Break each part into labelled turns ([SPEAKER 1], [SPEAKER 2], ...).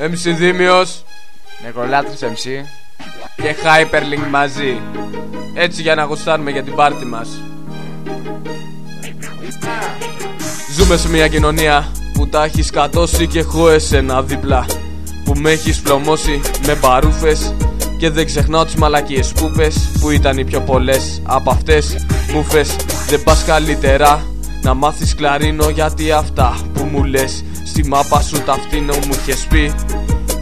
[SPEAKER 1] MC Δήμιος.
[SPEAKER 2] Νεκρολάτρης MC
[SPEAKER 1] και Hyperlink μαζί. Έτσι για να γουστάρουμε για την πάρτι μας. Ζούμε σε μια κοινωνία που τα έχεις κατώσει και έχω εσένα δίπλα. Που με έχεις πλωμώσει με μπαρούφες Και δεν ξεχνάω τις μαλακίες που πες Που ήταν οι πιο πολλές από αυτές Μου φες δεν πας καλύτερα Να μάθεις κλαρίνο γιατί αυτά που μου λες Στη μάπα σου τα φτύνω μου είχες πει.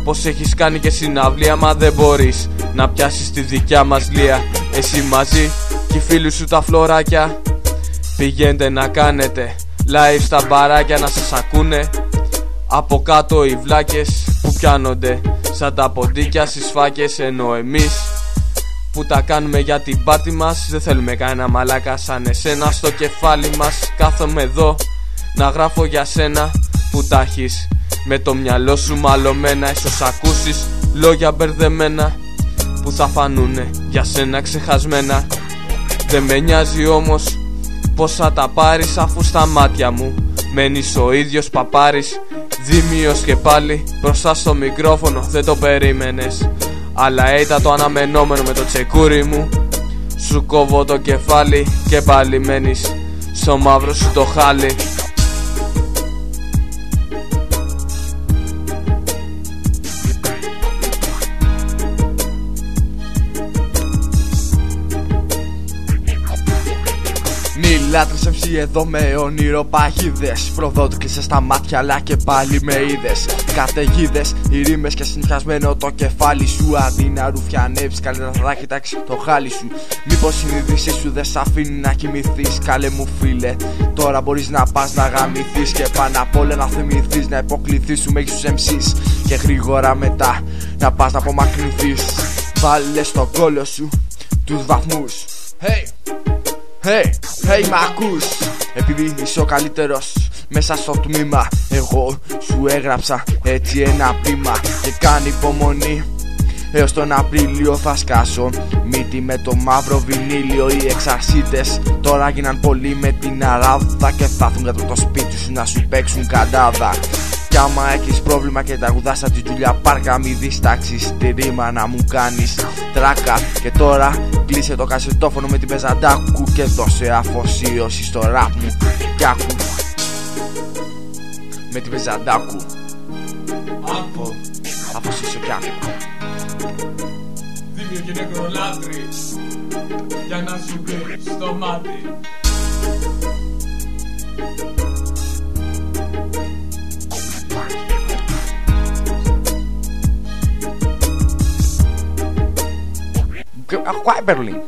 [SPEAKER 1] Πως έχεις κάνει και συναυλία μα δεν μπορείς Να πιάσεις τη δικιά μας λία. Εσύ μαζί και οι φίλοι σου τα φλωράκια. Πηγαίνετε να κάνετε live στα μπαράκια να σας ακούνε. Από κάτω οι βλάκες που πιάνονται Σαν τα ποντίκια στις φάκες ενώ εμείς που τα κάνουμε για την πάρτι μας Δεν θέλουμε κανένα μαλάκα σαν εσένα. Στο κεφάλι μας Κάθομαι εδώ να γράφω για σένα που τα έχεις. Με το μυαλό σου μαλωμένα Ίσως ακούσεις λόγια μπερδεμένα Που θα φανούνε για σένα ξεχασμένα. Δεν με νοιάζει όμως πως θα τα πάρεις αφού στα μάτια μου Μένεις ο ίδιος παπάρης. Δίμιος και πάλι μπροστά στο μικρόφωνο δεν το περίμενες. Αλλά ήταν το αναμενόμενο με το τσεκούρι μου. Σου κόβω το κεφάλι και πάλι μένεις στο μαύρο σου το χάλι
[SPEAKER 2] Λάτρες MC εδώ με όνειρο παγίδες. Προδότικησε στα μάτια αλλά και πάλι με είδες. Καταιγίδες, οι ρήμες και συνηθιασμένο το κεφάλι σου. Αντί να ρουφιανεύεις καλύτερα θα κοιτάξεις το χάλι σου. Μήπως η συνείδησή σου δεν σ' αφήνει να κοιμηθείς Καλέ μου φίλε, τώρα μπορείς να πας να γαμηθείς Και πάνω απ' όλα να θυμηθείς να υποκληθείς σου μέχρι τους MCs Και γρήγορα μετά να πας να απομακρυνθείς. Βάλε στον κόλο σου τους βαθμούς. Hey! Hey, hey, μ' ακούς Επειδή είσαι ο καλύτερος μέσα στο τμήμα Εγώ σου έγραψα έτσι ένα πείμα Και κάνει υπομονή. Έως τον Απρίλιο θα σκάσω Μύτη με το μαύρο βινίλιο. Οι εξαρσίτες τώρα γίναν πολύ με την αράδα Και θα έρθουν κατά το σπίτι σου να σου παίξουν καντάδα κι άμα έχεις πρόβλημα και τραγουδάς σαν τη Τζουλιά Πάρκα μη διστάξεις. Τη ρήμα να μου κάνεις τράκα. Και τώρα κλείσε το κασετόφωνο με την πεζαντάκου Και δώσε αφοσίωση στο ραπ μου. Κι άκου. Με την πεζαντάκου.
[SPEAKER 1] Άκου.
[SPEAKER 2] Αφοσίωσο κι άκου.
[SPEAKER 1] Δίμιο και νεκρολάτρη Για να σου πει στο μάτι
[SPEAKER 2] a a Berlim